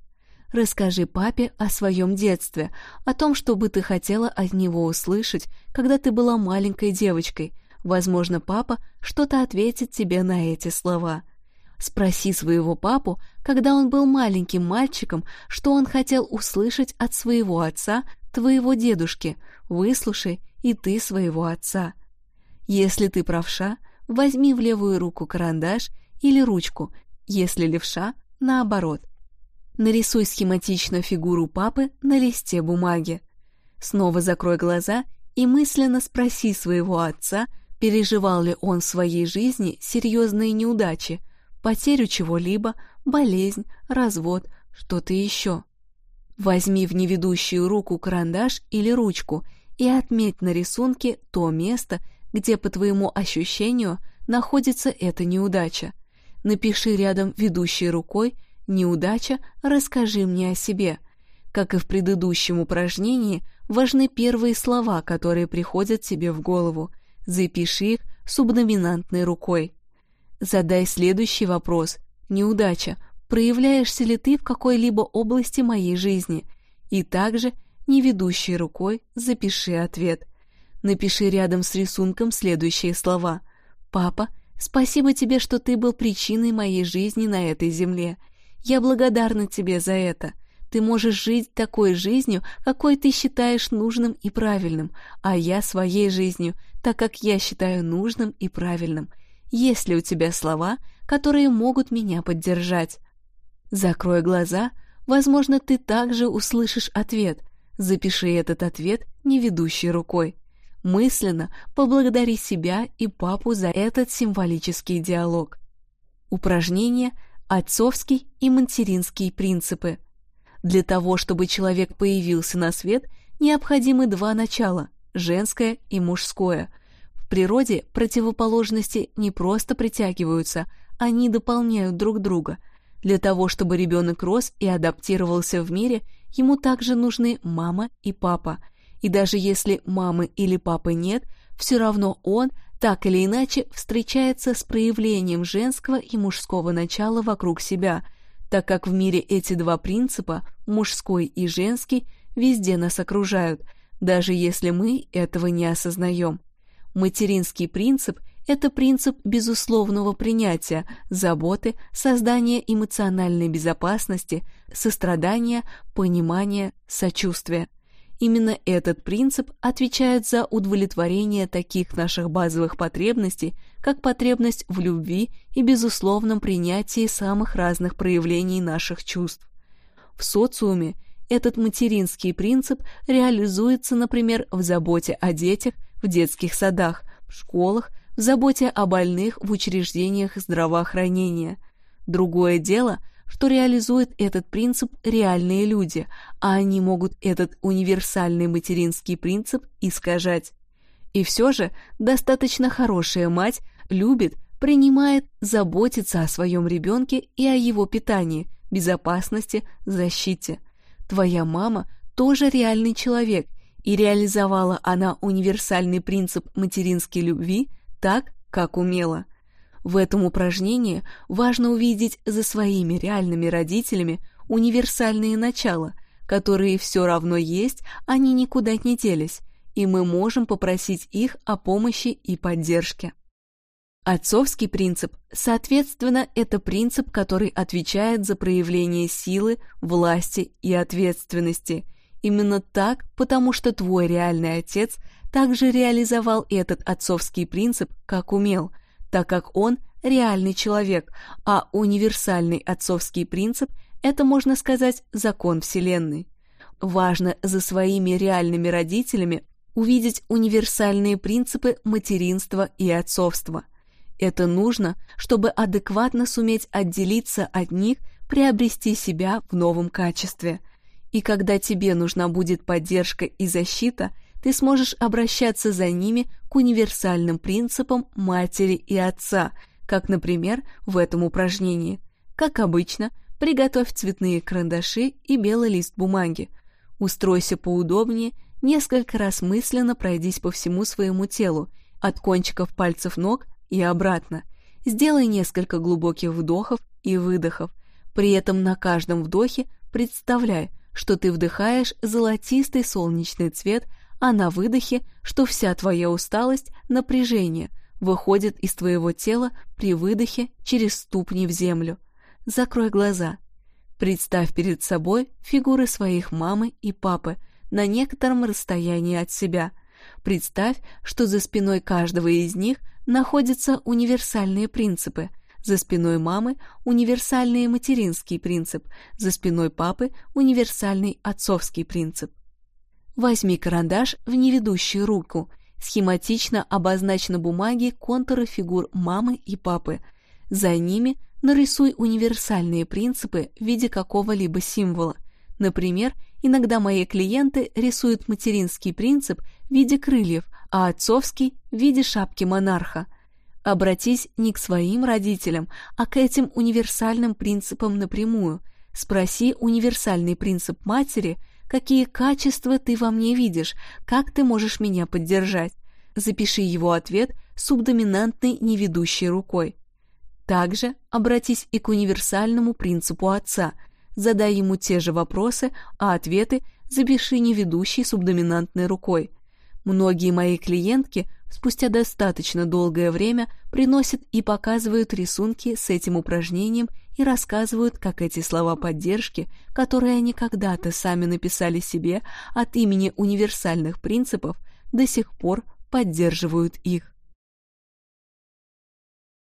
Расскажи папе о своем детстве, о том, что бы ты хотела от него услышать, когда ты была маленькой девочкой. Возможно, папа что-то ответит тебе на эти слова. Спроси своего папу, когда он был маленьким мальчиком, что он хотел услышать от своего отца, твоего дедушки. Выслушай и ты своего отца. Если ты правша, возьми в левую руку карандаш или ручку, если левша — наоборот — Нарисуй схематично фигуру папы на листе бумаги. Снова закрой глаза и мысленно спроси своего отца, переживал ли он в своей жизни серьезные неудачи, потерю чего-либо, болезнь, развод, что-то еще. Возьми в неведущую руку карандаш или ручку и отметь на рисунке то место, где, по твоему ощущению, находится эта неудача. Напиши рядом ведущей рукой Неудача «Расскажи мне о себе». Как и в предыдущем упражнении, важны первые слова, которые приходят тебе в голову. Запиши их субдоминантной рукой. Задай следующий вопрос. Неудача. Проявляешься ли ты в какой-либо области моей жизни? И также, не ведущей рукой, запиши ответ. Напиши рядом с рисунком следующие слова. «Папа, спасибо тебе, что ты был причиной моей жизни на этой земле. Я благодарна тебе за это. Ты можешь жить такой жизнью, какой ты считаешь нужным и правильным, а я своей жизнью, так как я считаю нужным и правильным. Есть ли у тебя слова, которые могут меня поддержать? Закрой глаза, возможно, ты также услышишь ответ. Запиши этот ответ не ведущей рукой. Мысленно поблагодари себя и папу за этот символический диалог. Упражнение отцовский и материнский принципы. Для того, чтобы человек появился на свет, необходимы два начала – женское и мужское. Природе противоположности не просто притягиваются, они дополняют друг друга. Для того, чтобы ребенок рос и адаптировался в мире, ему также нужны мама и папа. И даже если мамы или папы нет, все равно он – так или иначе встречается с проявлением женского и мужского начала вокруг себя, так как в мире эти два принципа, мужской и женский, везде нас окружают, даже если мы этого не осознаем. Материнский принцип – это принцип безусловного принятия, заботы, создания эмоциональной безопасности, сострадания, понимания, сочувствия. Именно этот принцип отвечает за удовлетворение таких наших базовых потребностей, как потребность в любви и безусловном принятии самых разных проявлений наших чувств. В социуме этот материнский принцип реализуется, например, в заботе о детях в детских садах, в школах, в заботе о больных в учреждениях здравоохранения. Другое дело, что реализуют этот принцип реальные люди, а они могут этот универсальный материнский принцип искажать. И все же достаточно хорошая мать любит, принимает, заботится о своем ребенке и о его питании, безопасности, защите. Твоя мама тоже реальный человек, и реализовала она универсальный принцип материнской любви так, как умела. В этом упражнении важно увидеть за своими реальными родителями универсальные начала, которые все равно есть, они никуда не делись, и мы можем попросить их о помощи и поддержке. Отцовский принцип, соответственно, это принцип, который отвечает за проявление силы, власти и ответственности. Именно так, потому что твой реальный отец также реализовал этот отцовский принцип, как умел, так как он реальный человек, а универсальный отцовский принцип – это, можно сказать, закон Вселенной. Важно за своими реальными родителями увидеть универсальные принципы материнства и отцовства – это нужно, чтобы адекватно суметь отделиться от них, приобрести себя в новом качестве. И когда тебе нужна будет поддержка и защита, ты сможешь обращаться за ними к универсальным принципам матери и отца, как, например, в этом упражнении. Как обычно, приготовь цветные карандаши и белый лист бумаги. Устройся поудобнее, несколько раз мысленно пройдись по всему своему телу, от кончиков пальцев ног и обратно. Сделай несколько глубоких вдохов и выдохов. При этом на каждом вдохе представляй, что ты вдыхаешь золотистый солнечный цвет, а на выдохе, что вся твоя усталость, напряжение выходит из твоего тела при выдохе через ступни в землю. Закрой глаза. Представь перед собой фигуры своих мамы и папы на некотором расстоянии от себя. Представь, что за спиной каждого из них – находятся универсальные принципы. За спиной мамы – универсальный материнский принцип, за спиной папы – универсальный отцовский принцип. Возьми карандаш в неведущую руку. Схематично обозначь на бумаге контуры фигур мамы и папы. За ними нарисуй универсальные принципы в виде какого-либо символа. Например, иногда мои клиенты рисуют материнский принцип в виде крыльев, а отцовский в виде шапки монарха. Обратись не к своим родителям, а к этим универсальным принципам напрямую. Спроси универсальный принцип матери, какие качества ты во мне видишь, как ты можешь меня поддержать. Запиши его ответ субдоминантной неведущей рукой. Также обратись и к универсальному принципу отца. Задай ему те же вопросы, а ответы запиши неведущей субдоминантной рукой. Многие мои клиентки спустя достаточно долгое время приносят и показывают рисунки с этим упражнением и рассказывают, как эти слова поддержки, которые они когда-то сами написали себе от имени универсальных принципов, до сих пор поддерживают их.